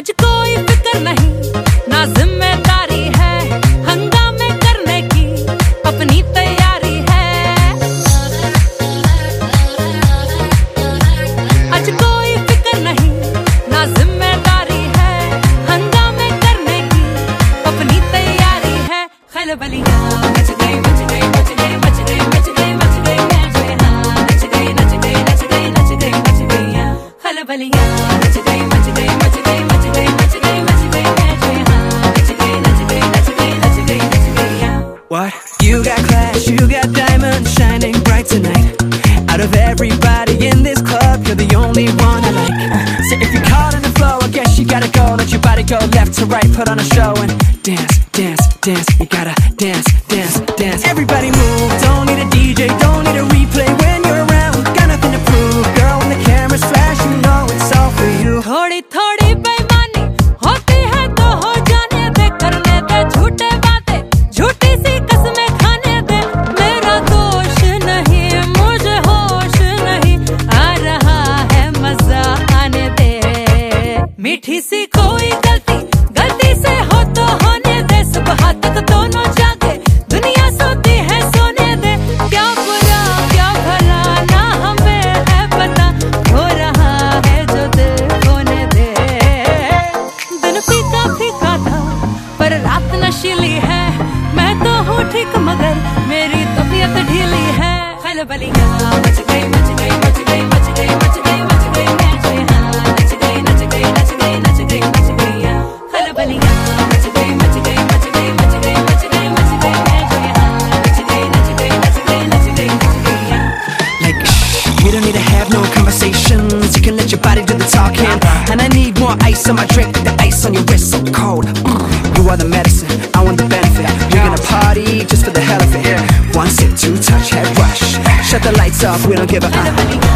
आज कोई फ़िक्र नहीं। ना ज़िम्मेदारी है हंगामे करने की, अपनी तैयारी है। आज कोई फ़िक्र नहीं, ना ज़िम्मेदारी है हंगामे करने की, अपनी तैयारी है। खलबलियाँ मच गई मच गई मच गई मच गई You got class, you got diamonds shining bright tonight. Out of everybody in this club, you're the only one I like. Uh, so if you're caught in the flow, I guess you gotta go. Let your body go left to right, put on a show and dance, dance, dance. You gotta dance, dance, dance. No conversations. You can let your body do the talking. And I need more ice on my drink, the ice on your wrist, so cold. Mm, you are the medicine, I want the benefit. We're gonna party just for the hell of it. One sip, two touch, head rush. Shut the lights off, we don't give a uh.